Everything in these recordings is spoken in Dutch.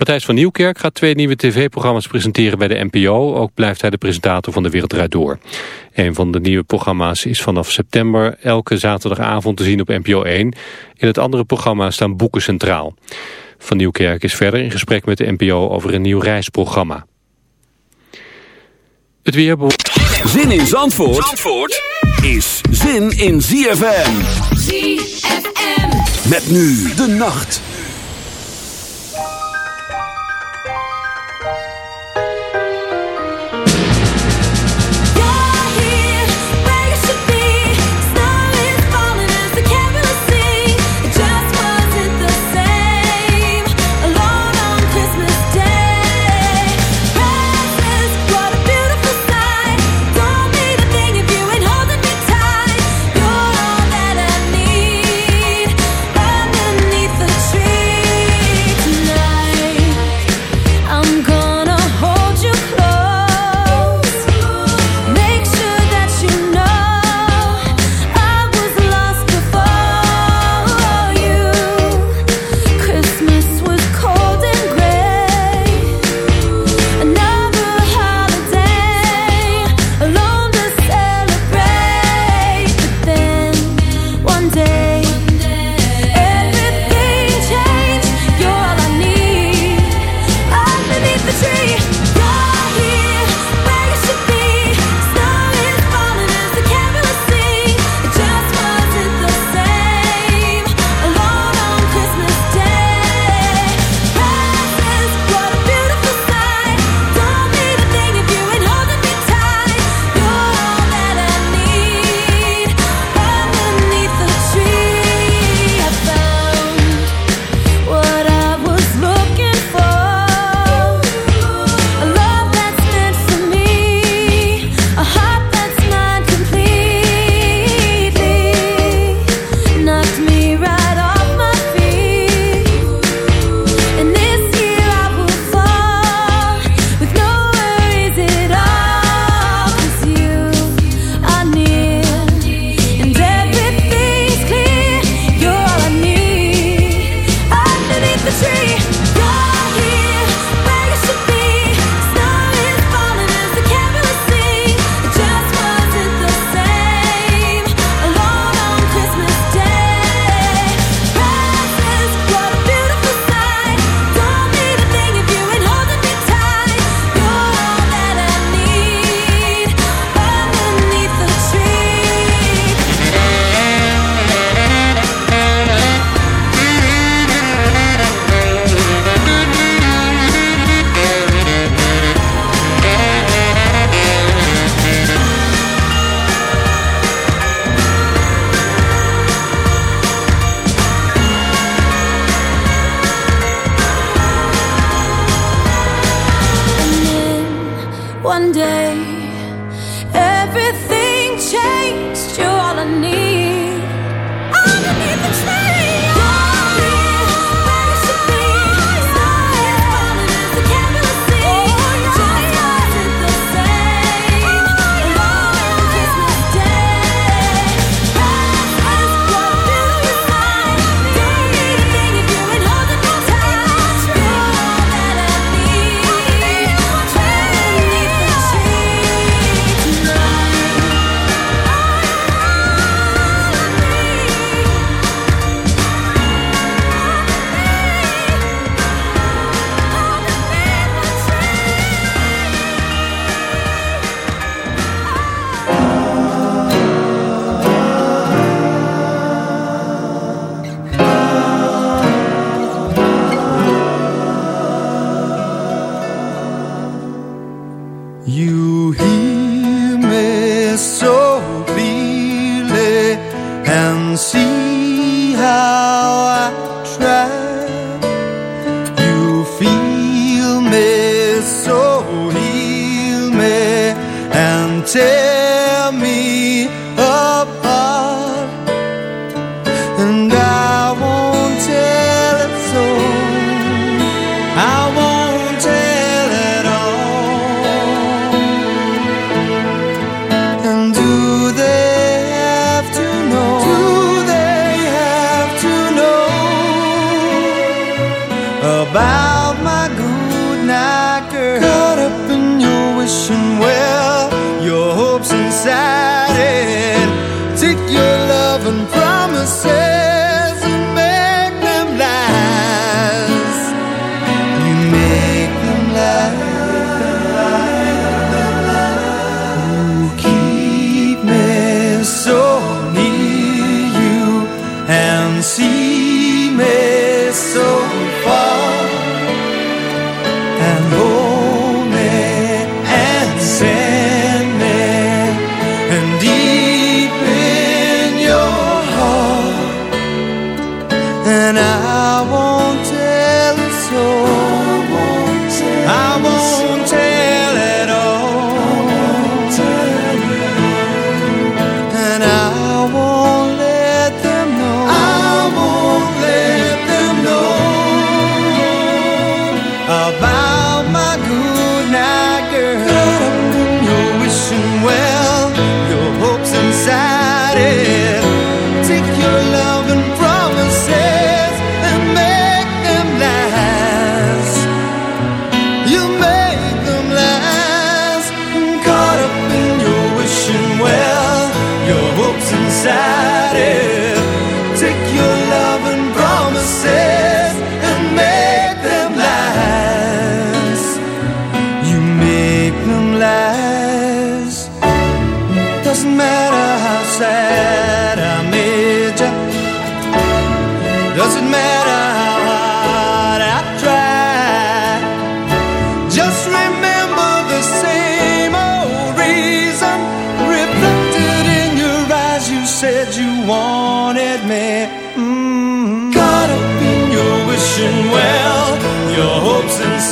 Matthijs van Nieuwkerk gaat twee nieuwe tv-programma's presenteren bij de NPO. Ook blijft hij de presentator van De Wereld Draait Door. Een van de nieuwe programma's is vanaf september elke zaterdagavond te zien op NPO 1. In het andere programma staan boeken centraal. Van Nieuwkerk is verder in gesprek met de NPO over een nieuw reisprogramma. Het weer... Zin in Zandvoort, Zandvoort is zin in ZFM. ZFM. Met nu de nacht.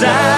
さ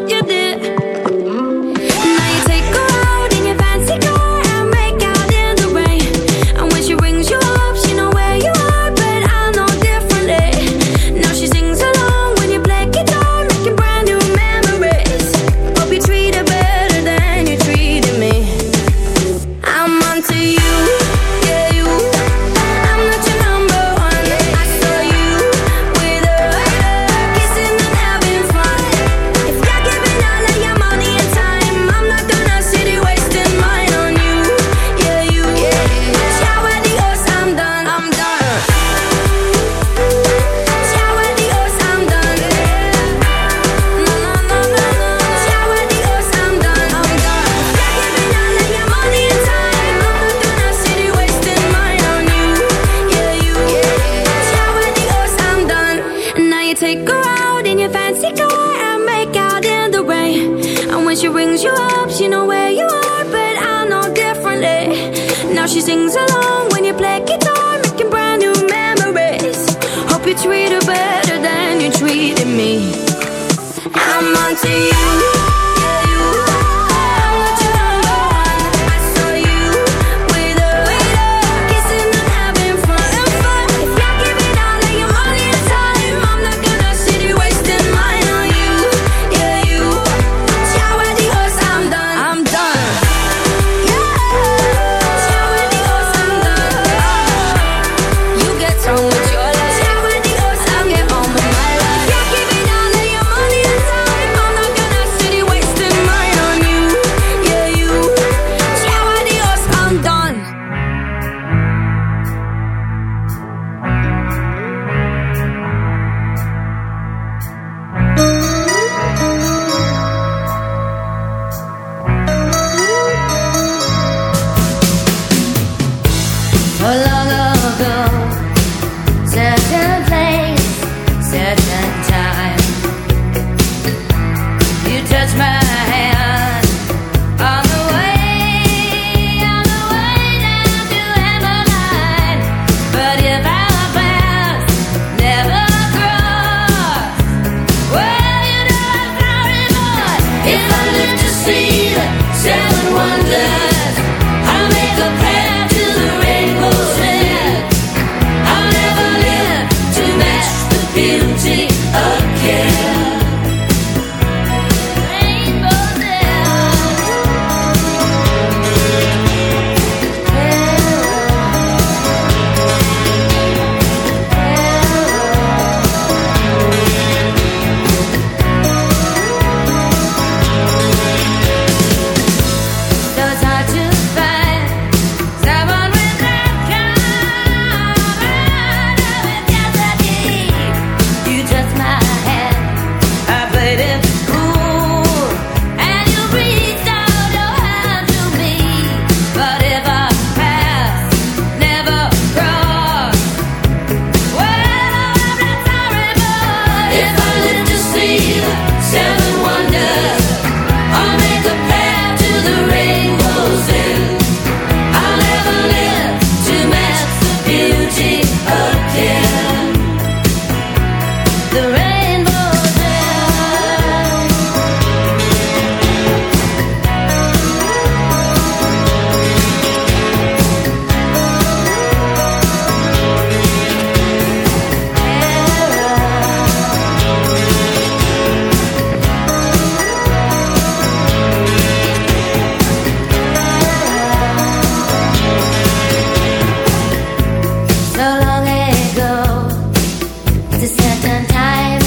It's a certain time,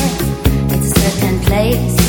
it's a certain place.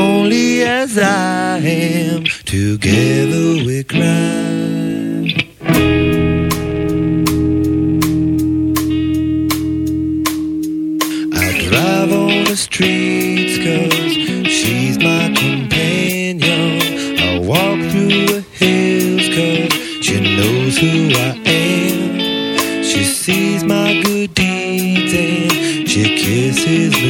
lonely as I am, together we cry. I drive on the streets cause she's my companion. I walk through the hills cause she knows who I am. She sees my good deeds and she kisses me.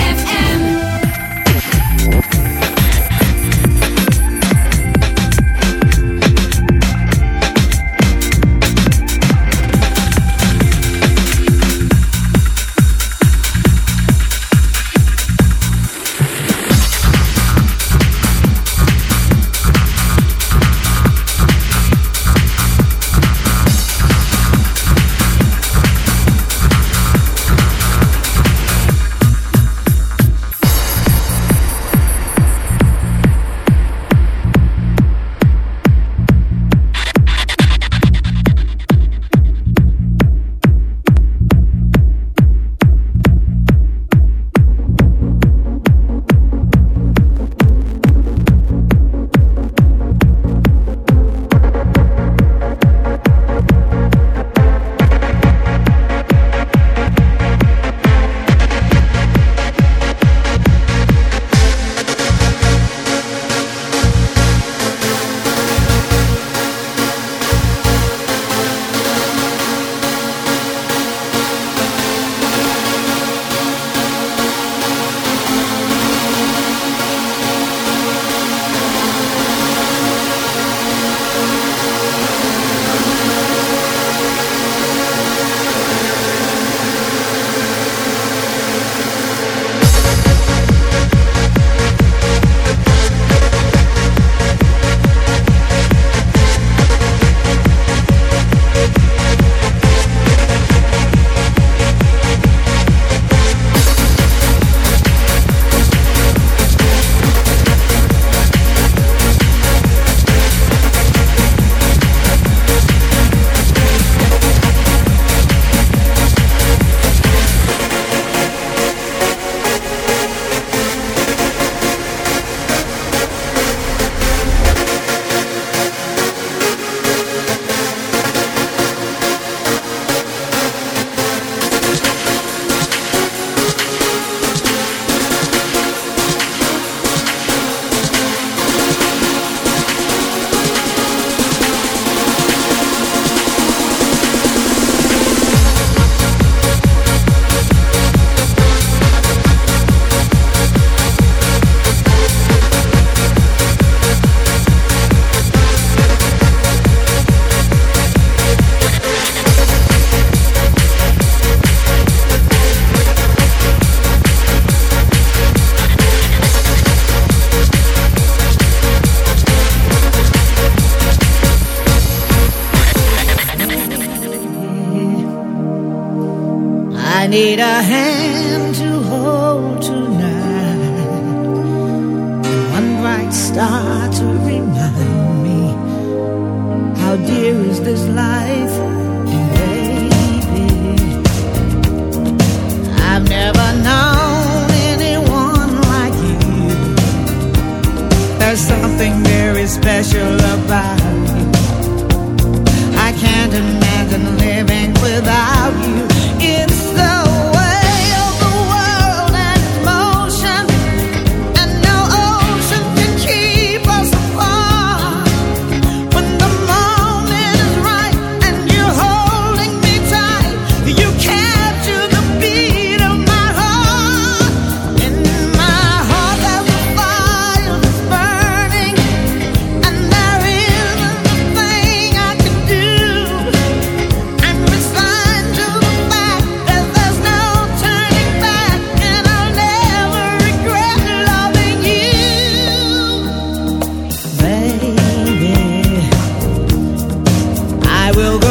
I will go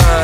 fine.